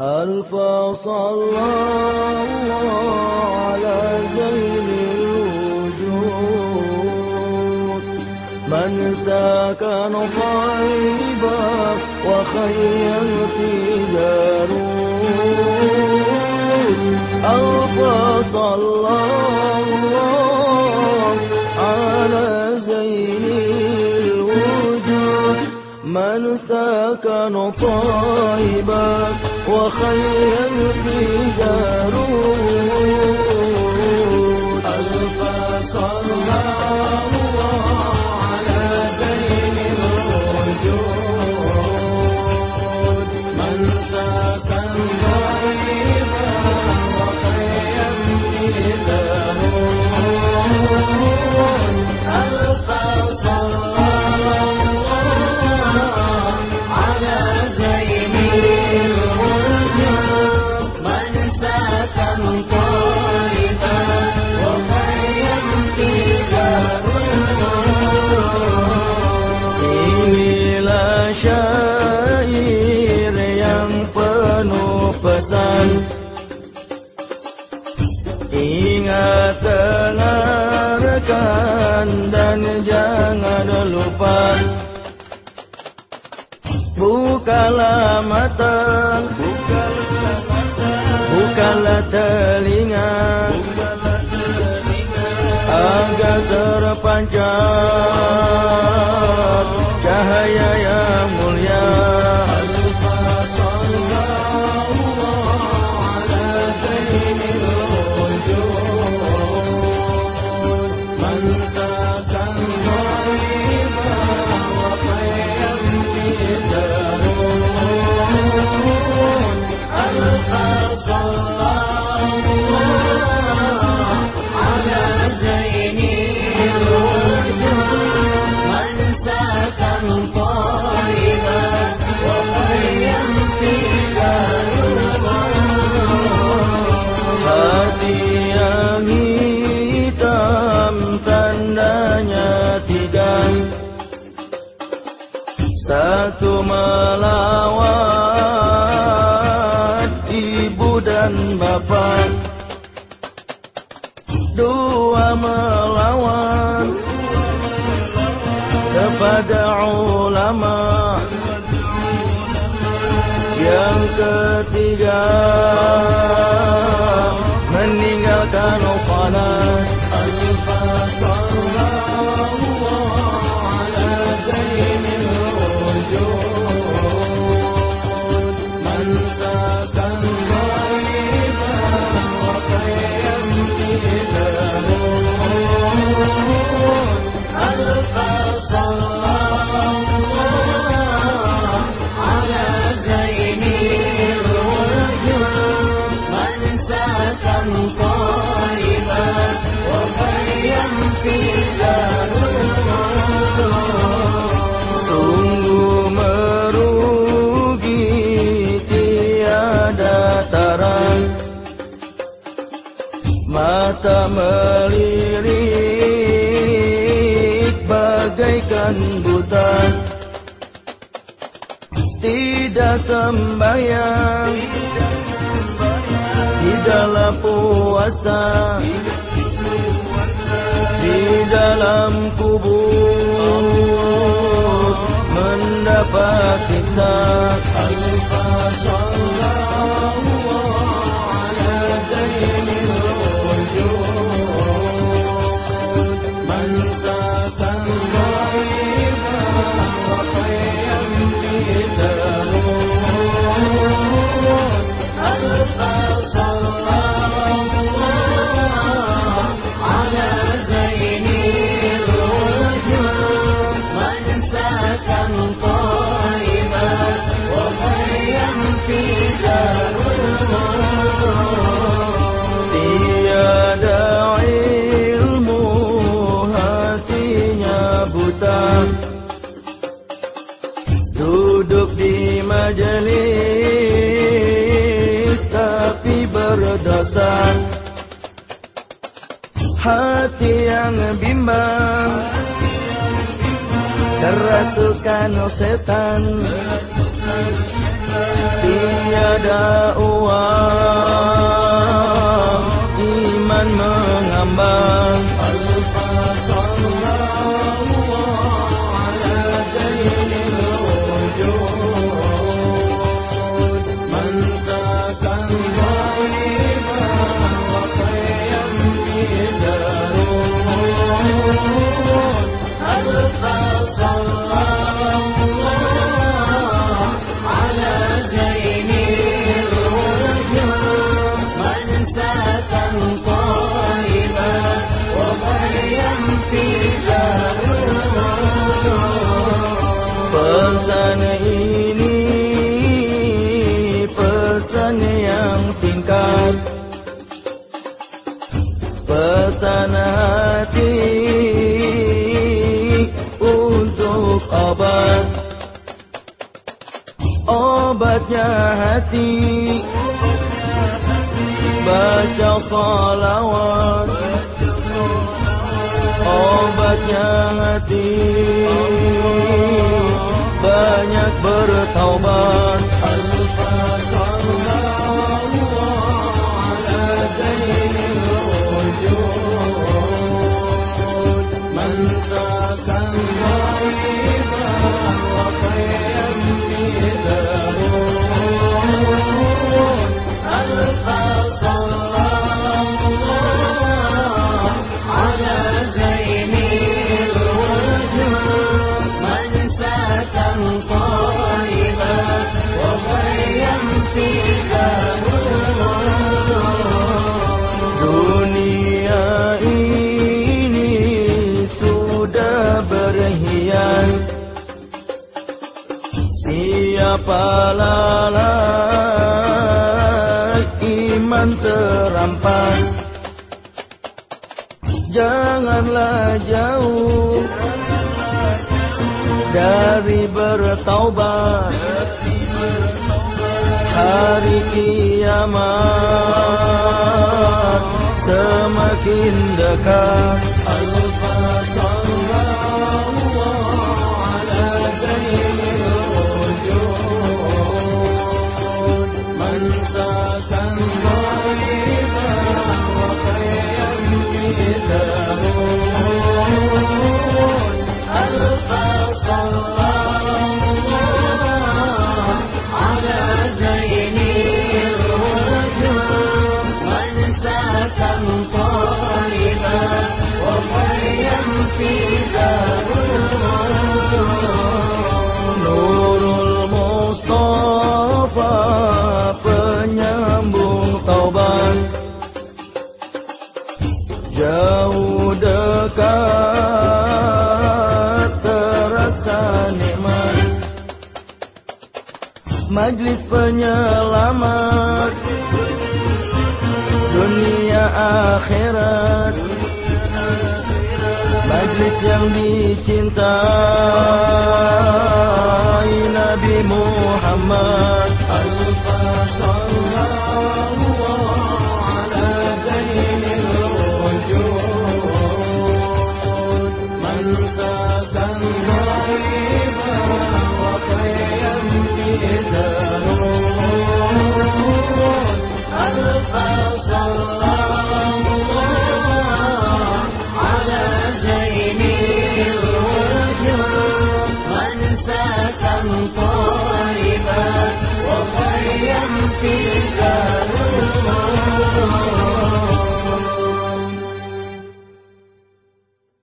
ألف صلى الله على زين الوجود. من سكن طيبا وخيا في جارود ألف صلى الله على زين الوجود. من سكن طيبا وخيرا في دارون lupa Bukalah mata. Bukalah telinga. Agar terpancar Cahaya Dua melawan kepada ulama Yang ketiga Mata melirik bagaikan buta Tidak sembahyang Di dalam puasa Di dalam kubur Mendapat siksa Hati yang bimbang. Kerasukan setan. Tiada pesan ini pesan yang singkat. Pesan hati untuk obat. Obatnya hati. Baca salawat obatnya hati. Banyak bertaubat iman terampas. Janganlah jauh dari bertaubat. Hari kiamat semakin dekat Majlis penyelamat. Dunia akhirat. Majlis yang dicintai